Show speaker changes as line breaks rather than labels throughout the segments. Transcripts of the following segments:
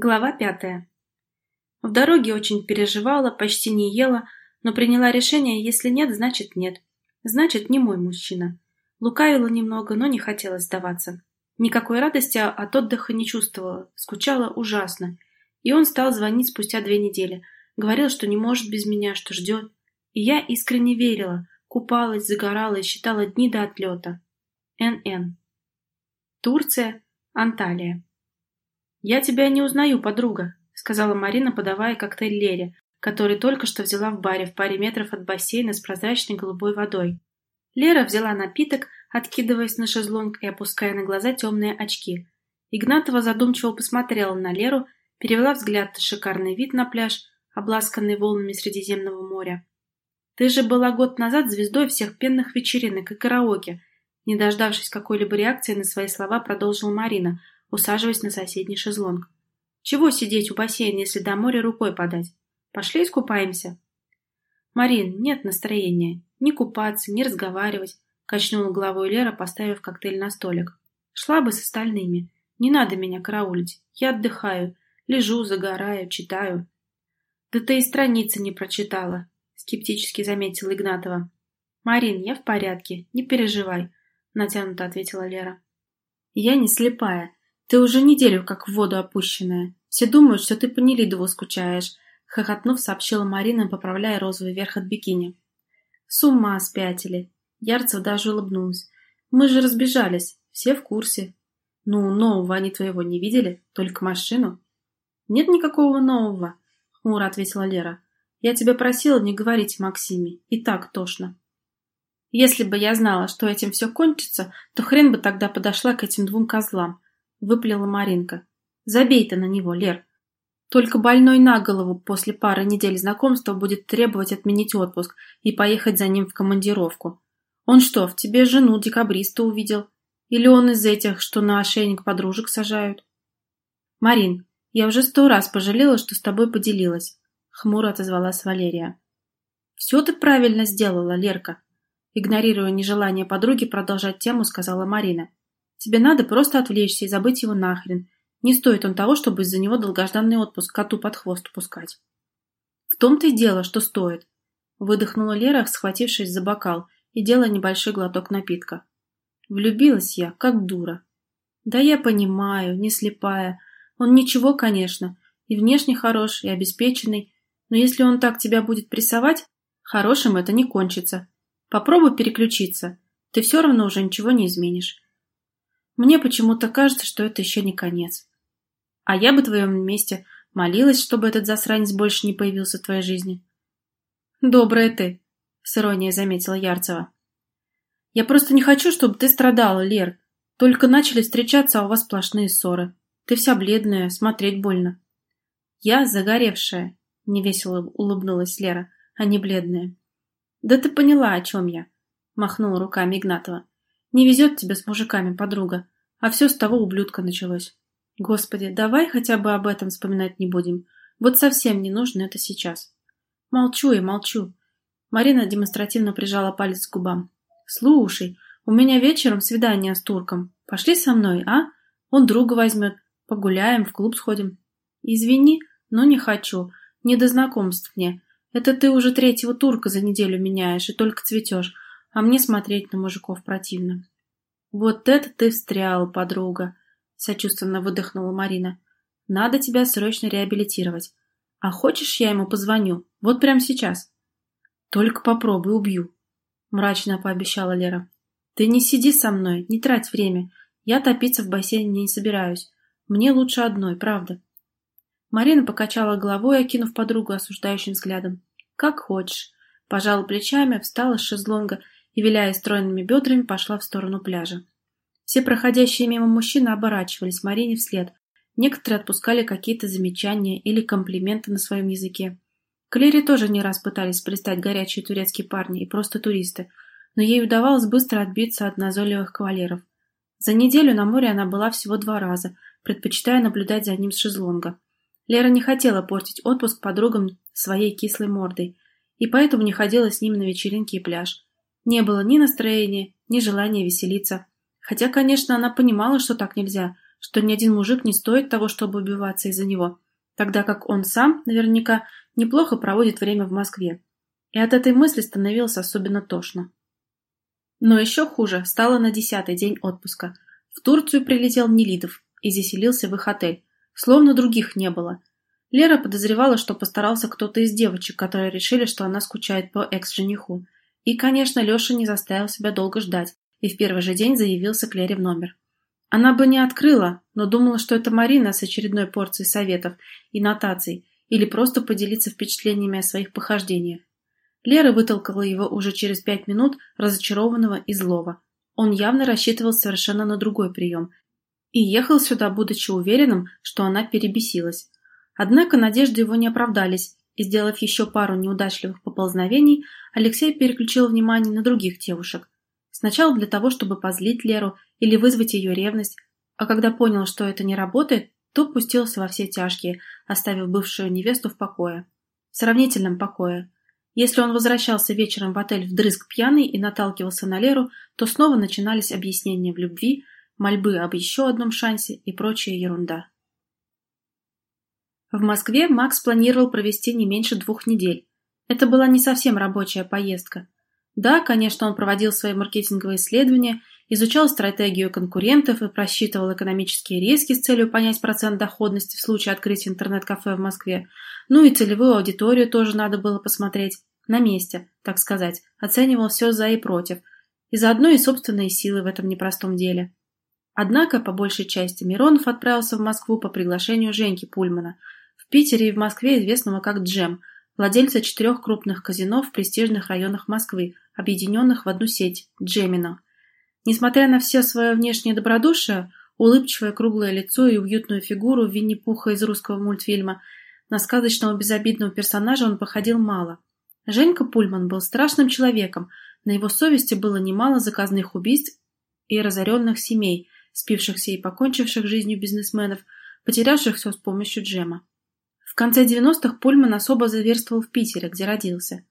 Глава пятая. В дороге очень переживала, почти не ела, но приняла решение, если нет, значит нет. Значит, не мой мужчина. Лукавила немного, но не хотела сдаваться. Никакой радости от отдыха не чувствовала, скучала ужасно. И он стал звонить спустя две недели. Говорил, что не может без меня, что ждет. И я искренне верила, купалась, загорала и считала дни до отлета. НН. Турция, Анталия. «Я тебя не узнаю, подруга», — сказала Марина, подавая коктейль Лере, который только что взяла в баре в паре метров от бассейна с прозрачной голубой водой. Лера взяла напиток, откидываясь на шезлонг и опуская на глаза темные очки. Игнатова задумчиво посмотрела на Леру, перевела взгляд на шикарный вид на пляж, обласканный волнами Средиземного моря. «Ты же была год назад звездой всех пенных вечеринок и караоке», не дождавшись какой-либо реакции на свои слова, продолжила Марина — усаживаясь на соседний шезлонг. «Чего сидеть у бассейна, если до моря рукой подать? Пошли искупаемся?» «Марин, нет настроения. Ни купаться, ни разговаривать», — качнула головой Лера, поставив коктейль на столик. «Шла бы с остальными. Не надо меня караулить. Я отдыхаю. Лежу, загораю, читаю». «Да ты и страницы не прочитала», — скептически заметила Игнатова. «Марин, я в порядке. Не переживай», — натянуто ответила Лера. «Я не слепая. Ты уже неделю как в воду опущенная. Все думают, что ты по Нелидову скучаешь, хохотнув, сообщила Марина, поправляя розовый верх от бикини. С ума спятили. Ярцев даже улыбнулся. Мы же разбежались, все в курсе. Ну, нового они твоего не видели, только машину. Нет никакого нового, хмуро ответила Лера. Я тебя просила не говорить Максиме, и так тошно. Если бы я знала, что этим все кончится, то хрен бы тогда подошла к этим двум козлам, — выплела Маринка. «Забей ты на него, Лер. Только больной на голову после пары недель знакомства будет требовать отменить отпуск и поехать за ним в командировку. Он что, в тебе жену декабриста увидел? Или он из этих, что на ошейник подружек сажают?» «Марин, я уже сто раз пожалела, что с тобой поделилась», — хмуро отозвалась Валерия. «Все ты правильно сделала, Лерка», — игнорируя нежелание подруги продолжать тему, сказала Марина. Тебе надо просто отвлечься и забыть его нахрен. Не стоит он того, чтобы из-за него долгожданный отпуск коту под хвост пускать. В том-то и дело, что стоит. Выдохнула Лера, схватившись за бокал и делая небольшой глоток напитка. Влюбилась я, как дура. Да я понимаю, не слепая. Он ничего, конечно, и внешне хорош, и обеспеченный, но если он так тебя будет прессовать, хорошим это не кончится. Попробуй переключиться, ты все равно уже ничего не изменишь. Мне почему-то кажется, что это еще не конец. А я бы в твоем месте молилась, чтобы этот засранец больше не появился в твоей жизни. Добрая ты, с иронией заметила Ярцева. Я просто не хочу, чтобы ты страдала, Лер. Только начали встречаться, а у вас сплошные ссоры. Ты вся бледная, смотреть больно. Я загоревшая, невесело улыбнулась Лера, а не бледная. Да ты поняла, о чем я, махнула руками Игнатова. Не везет тебе с мужиками, подруга. А все с того ублюдка началось. Господи, давай хотя бы об этом вспоминать не будем. Вот совсем не нужно это сейчас. Молчу и молчу. Марина демонстративно прижала палец к губам. Слушай, у меня вечером свидание с турком. Пошли со мной, а? Он друга возьмет. Погуляем, в клуб сходим. Извини, но не хочу. Не до знакомств мне. Это ты уже третьего турка за неделю меняешь и только цветешь а мне смотреть на мужиков противно. «Вот это ты встряла, подруга!» — сочувственно выдохнула Марина. «Надо тебя срочно реабилитировать. А хочешь, я ему позвоню? Вот прямо сейчас?» «Только попробуй, убью», — мрачно пообещала Лера. «Ты не сиди со мной, не трать время. Я топиться в бассейне не собираюсь. Мне лучше одной, правда». Марина покачала головой, окинув подругу осуждающим взглядом. «Как хочешь». Пожала плечами, встала с шезлонга и, виляя стройными бедрами, пошла в сторону пляжа. Все проходящие мимо мужчины оборачивались Марине вслед. Некоторые отпускали какие-то замечания или комплименты на своем языке. К тоже не раз пытались пристать горячие турецкие парни и просто туристы, но ей удавалось быстро отбиться от назойливых кавалеров. За неделю на море она была всего два раза, предпочитая наблюдать за ним с шезлонга. Лера не хотела портить отпуск подругам своей кислой мордой, и поэтому не ходила с ним на вечеринки и пляж. Не было ни настроения, ни желания веселиться. Хотя, конечно, она понимала, что так нельзя, что ни один мужик не стоит того, чтобы убиваться из-за него, тогда как он сам, наверняка, неплохо проводит время в Москве. И от этой мысли становилось особенно тошно. Но еще хуже стало на десятый день отпуска. В Турцию прилетел Нелидов и заселился в их отель, словно других не было. Лера подозревала, что постарался кто-то из девочек, которые решили, что она скучает по экс-жениху. И, конечно, Леша не заставил себя долго ждать и в первый же день заявился к Лере в номер. Она бы не открыла, но думала, что это Марина с очередной порцией советов и нотаций, или просто поделиться впечатлениями о своих похождениях. Лера вытолкала его уже через пять минут, разочарованного и злого. Он явно рассчитывал совершенно на другой прием и ехал сюда, будучи уверенным, что она перебесилась. Однако надежды его не оправдались, и, сделав еще пару неудачливых поползновений, Алексей переключил внимание на других девушек. Сначала для того, чтобы позлить Леру или вызвать ее ревность, а когда понял, что это не работает, то пустился во все тяжкие, оставив бывшую невесту в покое. В сравнительном покое. Если он возвращался вечером в отель вдрызг пьяный и наталкивался на Леру, то снова начинались объяснения в любви, мольбы об еще одном шансе и прочая ерунда. В Москве Макс планировал провести не меньше двух недель. Это была не совсем рабочая поездка. Да, конечно, он проводил свои маркетинговые исследования, изучал стратегию конкурентов и просчитывал экономические риски с целью понять процент доходности в случае открытия интернет-кафе в Москве. Ну и целевую аудиторию тоже надо было посмотреть. На месте, так сказать. Оценивал все за и против. И заодно и собственные силы в этом непростом деле. Однако, по большей части, Миронов отправился в Москву по приглашению Женьки Пульмана. В Питере и в Москве известного как Джем, владельца четырех крупных казино в престижных районах Москвы, объединенных в одну сеть – Джемина. Несмотря на все свое внешнее добродушие, улыбчивое круглое лицо и уютную фигуру Винни-Пуха из русского мультфильма, на сказочного безобидного персонажа он походил мало. Женька Пульман был страшным человеком, на его совести было немало заказных убийств и разоренных семей, спившихся и покончивших жизнью бизнесменов, потерявших все с помощью джема. Конце 90-х Пульман особо заверствовал в Питере, где родился.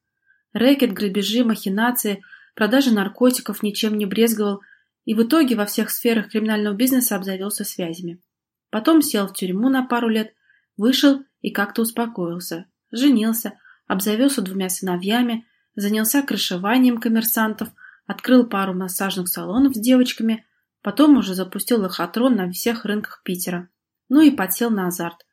Рэкет, грабежи, махинации, продажи наркотиков ничем не брезговал и в итоге во всех сферах криминального бизнеса обзавелся связями. Потом сел в тюрьму на пару лет, вышел и как-то успокоился. Женился, обзавелся двумя сыновьями, занялся крышеванием коммерсантов, открыл пару массажных салонов с девочками, потом уже запустил лохотрон на всех рынках Питера. Ну и подсел на азарт.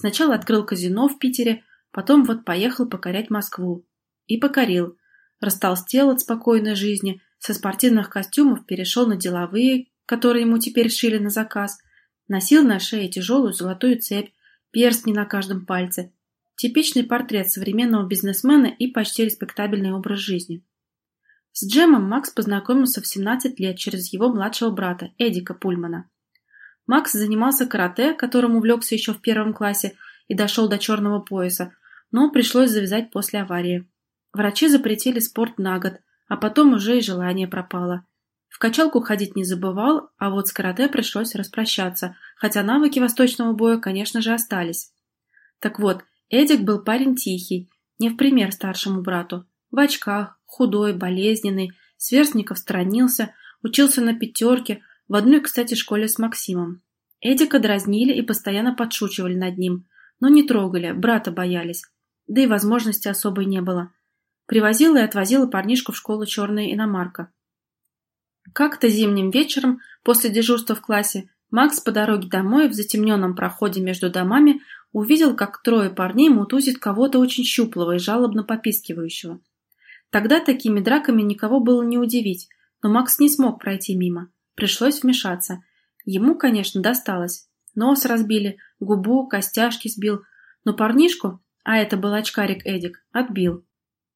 Сначала открыл казино в Питере, потом вот поехал покорять Москву. И покорил. Растолстел от спокойной жизни, со спортивных костюмов перешел на деловые, которые ему теперь шили на заказ. Носил на шее тяжелую золотую цепь, перстни на каждом пальце. Типичный портрет современного бизнесмена и почти респектабельный образ жизни. С Джемом Макс познакомился в 17 лет через его младшего брата, Эдика Пульмана. Макс занимался карате, которым увлекся еще в первом классе и дошел до черного пояса, но пришлось завязать после аварии. Врачи запретили спорт на год, а потом уже и желание пропало. В качалку ходить не забывал, а вот с карате пришлось распрощаться, хотя навыки восточного боя, конечно же, остались. Так вот, Эдик был парень тихий, не в пример старшему брату. В очках, худой, болезненный, сверстников сторонился, учился на пятерке, в одной, кстати, школе с Максимом. Эдика дразнили и постоянно подшучивали над ним, но не трогали, брата боялись. Да и возможности особой не было. Привозила и отвозила парнишку в школу черная иномарка. Как-то зимним вечером, после дежурства в классе, Макс по дороге домой в затемненном проходе между домами увидел, как трое парней мутузит кого-то очень щуплого и жалобно попискивающего. Тогда такими драками никого было не удивить, но Макс не смог пройти мимо. Пришлось вмешаться. Ему, конечно, досталось. Нос разбили, губу, костяшки сбил, но парнишку, а это был очкарик Эдик, отбил.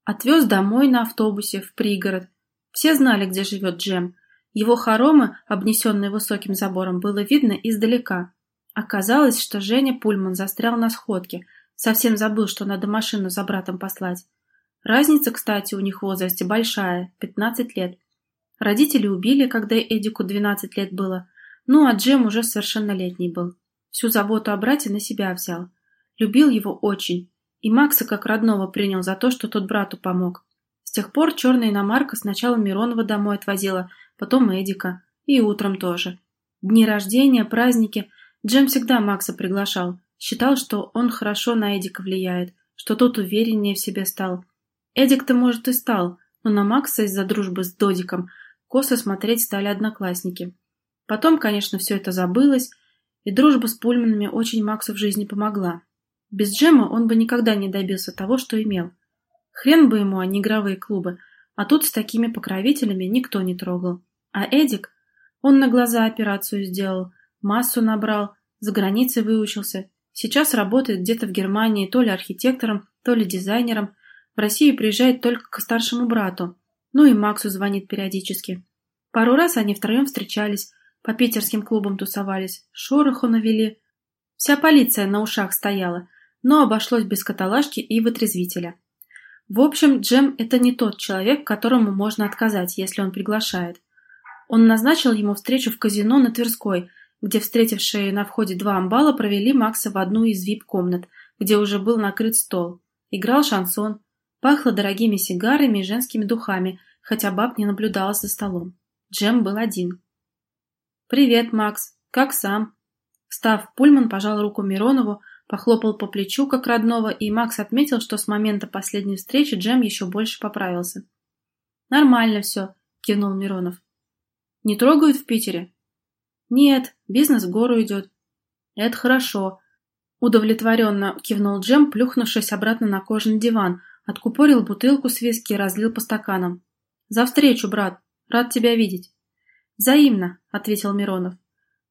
Отвез домой на автобусе, в пригород. Все знали, где живет Джем. Его хоромы, обнесенные высоким забором, было видно издалека. Оказалось, что Женя Пульман застрял на сходке. Совсем забыл, что надо машину за братом послать. Разница, кстати, у них в возрасте большая, 15 лет. Родители убили, когда Эдику 12 лет было. Ну, а Джем уже совершеннолетний был. Всю заботу о брате на себя взял. Любил его очень. И Макса как родного принял за то, что тот брату помог. С тех пор черная иномарка сначала Миронова домой отвозила, потом Эдика. И утром тоже. Дни рождения, праздники. Джем всегда Макса приглашал. Считал, что он хорошо на Эдика влияет, что тот увереннее в себе стал. Эдик-то, может, и стал, но на Макса из-за дружбы с Додиком косо смотреть стали одноклассники. Потом, конечно, все это забылось, и дружба с Пульманами очень Максу в жизни помогла. Без Джема он бы никогда не добился того, что имел. Хрен бы ему, а не игровые клубы, а тут с такими покровителями никто не трогал. А Эдик, он на глаза операцию сделал, массу набрал, за границей выучился. Сейчас работает где-то в Германии то ли архитектором, то ли дизайнером. В Россию приезжает только к старшему брату. Ну и Максу звонит периодически. Пару раз они втроем встречались, по питерским клубам тусовались, шороху навели. Вся полиция на ушах стояла, но обошлось без каталажки и вытрезвителя. В общем, Джем – это не тот человек, которому можно отказать, если он приглашает. Он назначил ему встречу в казино на Тверской, где встретившие на входе два амбала провели Макса в одну из вип-комнат, где уже был накрыт стол. Играл шансон, пахло дорогими сигарами и женскими духами, хотя баб не наблюдалось за столом. Джем был один. «Привет, Макс. Как сам?» Встав, Пульман пожал руку Миронову, похлопал по плечу, как родного, и Макс отметил, что с момента последней встречи Джем еще больше поправился. «Нормально все», — кивнул Миронов. «Не трогают в Питере?» «Нет, бизнес в гору идет». «Это хорошо», — удовлетворенно кивнул Джем, плюхнувшись обратно на кожаный диван, откупорил бутылку с виски и разлил по стаканам. «За встречу, брат. Рад тебя видеть». «Взаимно», — ответил Миронов.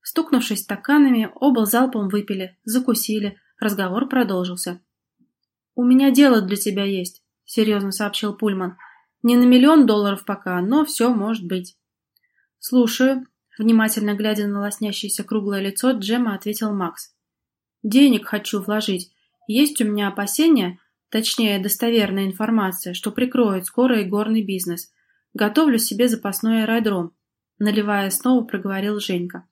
Стукнувшись стаканами, оба залпом выпили, закусили, разговор продолжился. «У меня дело для тебя есть», — серьезно сообщил Пульман. «Не на миллион долларов пока, но все может быть». «Слушаю», — внимательно глядя на лоснящееся круглое лицо, Джема ответил Макс. «Денег хочу вложить. Есть у меня опасения, точнее, достоверная информация, что прикроет скоро и горный бизнес. Готовлю себе запасной аэродром наливая снова, проговорил Женька.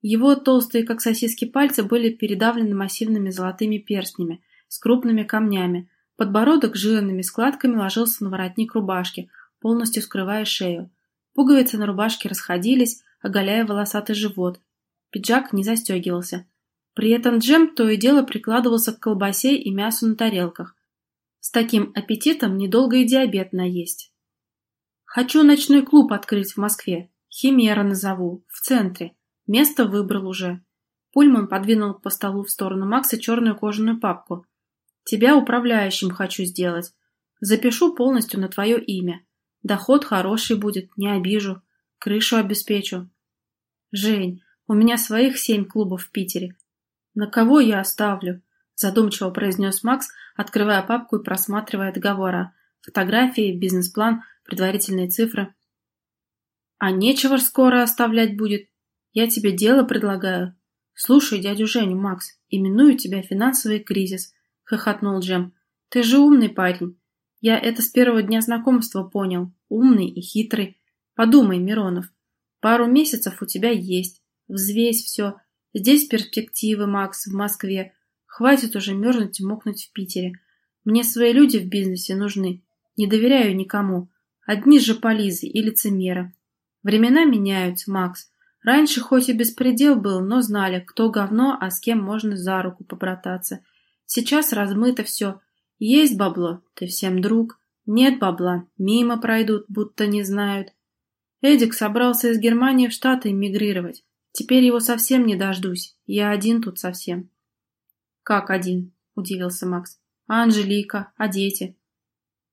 Его толстые, как сосиски, пальцы были передавлены массивными золотыми перстнями с крупными камнями. Подбородок жирными складками ложился на воротник рубашки, полностью скрывая шею. Пуговицы на рубашке расходились, оголяя волосатый живот. Пиджак не застегивался. При этом Джем то и дело прикладывался к колбасе и мясу на тарелках. С таким аппетитом недолго и диабет наесть. «Хочу ночной клуб открыть в Москве», Химера назову, в центре. Место выбрал уже. Пульман подвинул по столу в сторону Макса черную кожаную папку. Тебя управляющим хочу сделать. Запишу полностью на твое имя. Доход хороший будет, не обижу. Крышу обеспечу. Жень, у меня своих семь клубов в Питере. На кого я оставлю? Задумчиво произнес Макс, открывая папку и просматривая договора. Фотографии, бизнес-план, предварительные цифры. А нечего ж скоро оставлять будет. Я тебе дело предлагаю. Слушай дядю Женю, Макс, именую тебя финансовый кризис, хохотнул Джем. Ты же умный парень. Я это с первого дня знакомства понял. Умный и хитрый. Подумай, Миронов. Пару месяцев у тебя есть. Взвесь все. Здесь перспективы, Макс, в Москве. Хватит уже мерзнуть и мокнуть в Питере. Мне свои люди в бизнесе нужны. Не доверяю никому. Одни же полизы и лицемеры. Времена меняются, Макс. Раньше хоть и беспредел был, но знали, кто говно, а с кем можно за руку побрататься. Сейчас размыто все. Есть бабло, ты всем друг. Нет бабла, мимо пройдут, будто не знают. Эдик собрался из Германии в Штаты эмигрировать. Теперь его совсем не дождусь. Я один тут совсем. Как один? Удивился Макс. А Анжелика? А дети?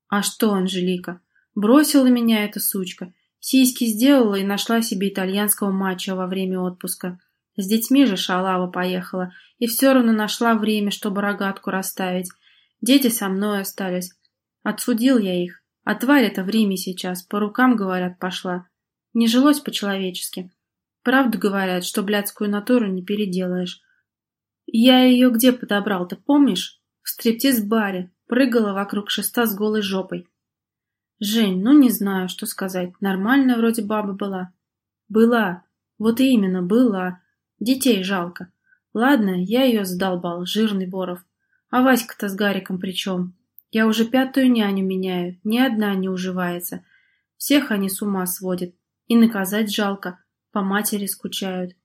А что Анжелика? Бросила меня эта сучка. Сиськи сделала и нашла себе итальянского мачо во время отпуска. С детьми же шалава поехала, и все равно нашла время, чтобы рогатку расставить. Дети со мной остались. Отсудил я их. А тварь эта в Риме сейчас, по рукам, говорят, пошла. Не жилось по-человечески. Правду говорят, что блядскую натуру не переделаешь. Я ее где подобрал, ты помнишь? В стриптиз-баре. Прыгала вокруг шеста с голой жопой. Жень, ну не знаю, что сказать. Нормальная вроде баба была. Была. Вот и именно, была. Детей жалко. Ладно, я ее задолбал, жирный Боров. А Васька-то с Гариком при чем? Я уже пятую няню меняю, ни одна не уживается. Всех они с ума сводят. И наказать жалко, по матери скучают.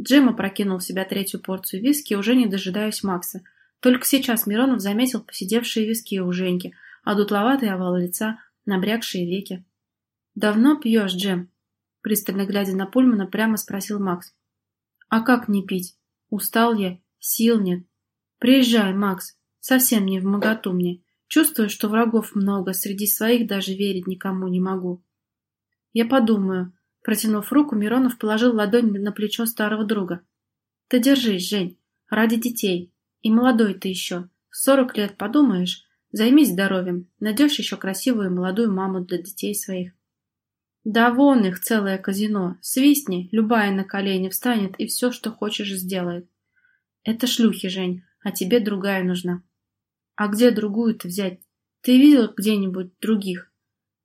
Джем опрокинул в себя третью порцию виски, уже не дожидаясь Макса. Только сейчас Миронов заметил посидевшие виски у Женьки, а дутловатый овал лица, набрякшие веки. «Давно пьешь, Джем?» Пристально глядя на Пульмана, прямо спросил Макс. «А как не пить? Устал я, сил нет. Приезжай, Макс, совсем не в моготу мне. Чувствую, что врагов много, среди своих даже верить никому не могу». «Я подумаю». Протянув руку, Миронов положил ладонь на плечо старого друга. «Ты держись, Жень, ради детей. И молодой ты еще. Сорок лет подумаешь, займись здоровьем, найдешь еще красивую молодую маму для детей своих». Да вон их целое казино. Свистни, любая на колени встанет и все, что хочешь, сделает. Это шлюхи, Жень, а тебе другая нужна. А где другую-то взять? Ты видел где-нибудь других?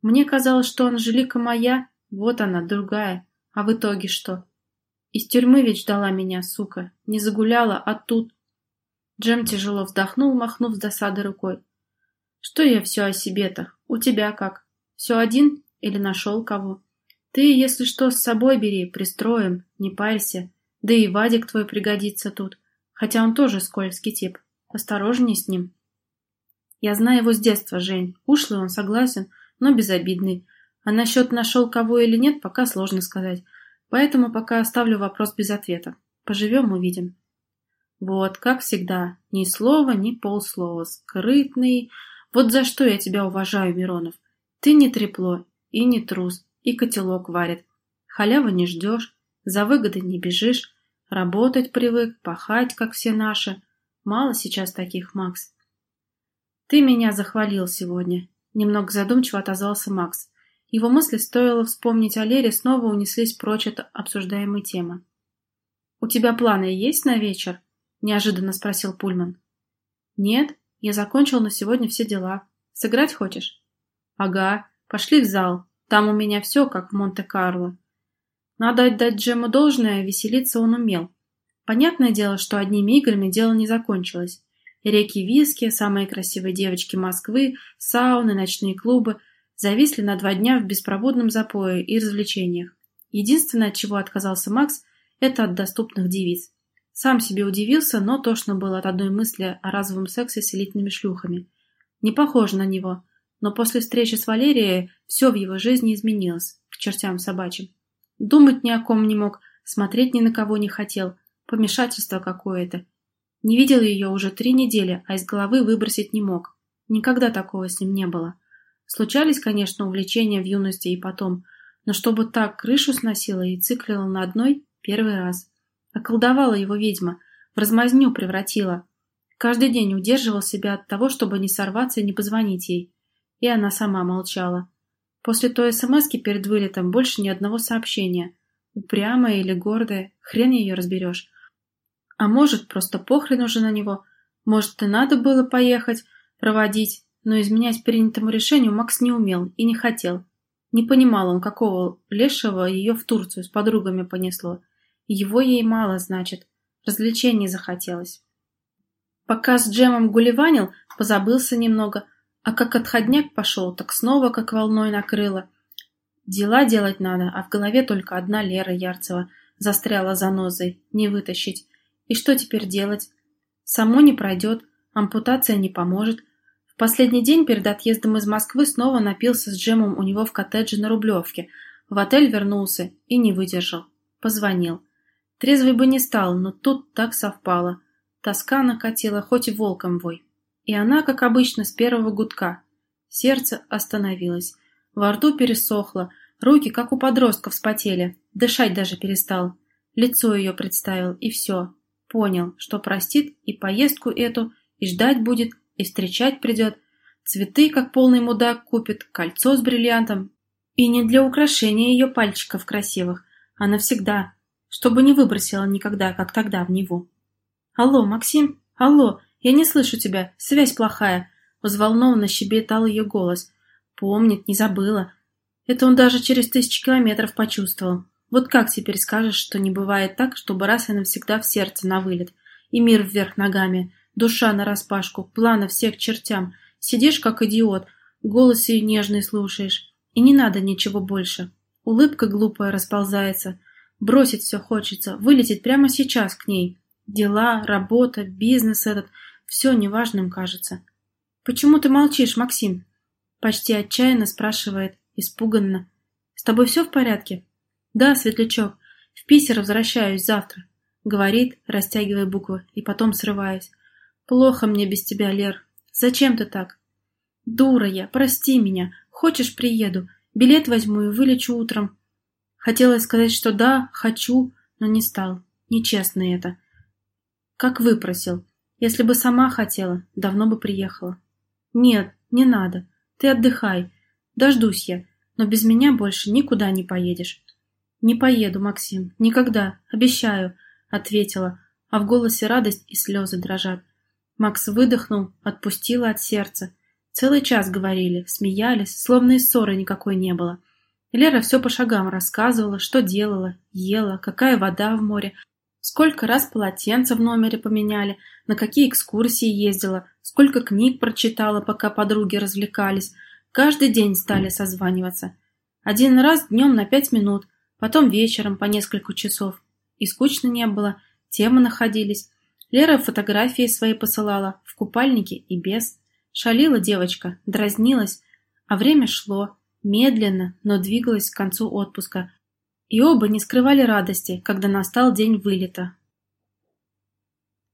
Мне казалось, что Анжелика моя, вот она, другая. А в итоге что? Из тюрьмы ведь ждала меня, сука. Не загуляла, а тут... Джем тяжело вздохнул, махнув с досады рукой. Что я все о себе-то? У тебя как? Все один? Или нашел кого? Ты, если что, с собой бери, пристроим, не парься. Да и Вадик твой пригодится тут. Хотя он тоже скользкий тип. Осторожней с ним. Я знаю его с детства, Жень. Ушлый он, согласен, но безобидный. А насчет нашел кого или нет, пока сложно сказать. Поэтому пока оставлю вопрос без ответа. Поживем, увидим. Вот, как всегда, ни слова, ни полслова. Скрытный. Вот за что я тебя уважаю, Миронов. Ты не трепло, и не трус, и котелок варит. Халявы не ждешь, за выгоды не бежишь, работать привык, пахать, как все наши. Мало сейчас таких, Макс. Ты меня захвалил сегодня. Немного задумчиво отозвался Макс. Его мысли, стоило вспомнить о Лере, снова унеслись прочь от обсуждаемой темы. «У тебя планы есть на вечер?» – неожиданно спросил Пульман. «Нет, я закончил на сегодня все дела. Сыграть хочешь?» «Ага, Пошли в зал. Там у меня все, как в Монте-Карло. Надо отдать Джему должное, веселиться он умел. Понятное дело, что одними играми дело не закончилось. Реки виски, самые красивые девочки Москвы, сауны, ночные клубы зависли на два дня в беспробудном запое и развлечениях. Единственное, от чего отказался Макс, это от доступных девиц. Сам себе удивился, но тошно было от одной мысли о разовом сексе с элитными шлюхами. Не похоже на него – но после встречи с Валерией все в его жизни изменилось, к чертям собачьим. Думать ни о ком не мог, смотреть ни на кого не хотел. Помешательство какое-то. Не видел ее уже три недели, а из головы выбросить не мог. Никогда такого с ним не было. Случались, конечно, увлечения в юности и потом, но чтобы так крышу сносила и циклила на одной – первый раз. Околдовала его ведьма, в размазню превратила. Каждый день удерживал себя от того, чтобы не сорваться и не позвонить ей. И она сама молчала. После той смски перед вылетом больше ни одного сообщения. Упрямая или гордая, хрен ее разберешь. А может, просто похрен уже на него. Может, и надо было поехать, проводить, но изменять принятому решению Макс не умел и не хотел. Не понимал он, какого лешего ее в Турцию с подругами понесло. Его ей мало, значит. Развлечений захотелось. Пока с Джемом гулеванил, позабылся немного, а как отходняк пошел, так снова как волной накрыло. Дела делать надо, а в голове только одна Лера Ярцева застряла занозой, не вытащить. И что теперь делать? Само не пройдет, ампутация не поможет. Последний день перед отъездом из Москвы снова напился с Джемом у него в коттедже на Рублевке. В отель вернулся и не выдержал. Позвонил. Трезвый бы не стал, но тут так совпало. Тоска накатила, хоть и волком вой. И она, как обычно, с первого гудка. Сердце остановилось. Во рту пересохло, руки, как у подростков, вспотели. Дышать даже перестал. Лицо ее представил, и все. Понял, что простит и поездку эту, и ждать будет, и встречать придет. Цветы, как полный мудак, купит, кольцо с бриллиантом. И не для украшения ее пальчиков красивых, а навсегда, чтобы не выбросила никогда, как тогда, в него. «Алло, Максим? Алло, «Я не слышу тебя, связь плохая», — взволнованно щебетал ее голос. «Помнит, не забыла. Это он даже через тысячи километров почувствовал. Вот как теперь скажешь, что не бывает так, чтобы раз и навсегда в сердце на вылет, и мир вверх ногами, душа нараспашку, планы все к чертям, сидишь как идиот, голос ее нежный слушаешь, и не надо ничего больше. Улыбка глупая расползается, Бросить все хочется, вылететь прямо сейчас к ней. Дела, работа, бизнес этот — все неважным кажется. «Почему ты молчишь, Максим?» Почти отчаянно спрашивает, испуганно. «С тобой все в порядке?» «Да, Светлячок, в Питер возвращаюсь завтра», — говорит, растягивая буквы, и потом срываясь. «Плохо мне без тебя, Лер. Зачем ты так?» «Дура я, прости меня. Хочешь, приеду. Билет возьму и вылечу утром». Хотела сказать, что да, хочу, но не стал. Нечестно это. Как выпросил. Если бы сама хотела, давно бы приехала. Нет, не надо. Ты отдыхай. Дождусь я. Но без меня больше никуда не поедешь. Не поеду, Максим. Никогда. Обещаю. Ответила. А в голосе радость и слезы дрожат. Макс выдохнул, отпустила от сердца. Целый час говорили, смеялись, словно и ссоры никакой не было. Лера все по шагам рассказывала, что делала, ела, какая вода в море, сколько раз полотенца в номере поменяли, на какие экскурсии ездила, сколько книг прочитала, пока подруги развлекались. Каждый день стали созваниваться. Один раз днем на пять минут, потом вечером по несколько часов. И скучно не было, темы находились. Лера фотографии свои посылала, в купальнике и без. Шалила девочка, дразнилась, а время шло, медленно, но двигалось к концу отпуска, и оба не скрывали радости, когда настал день вылета.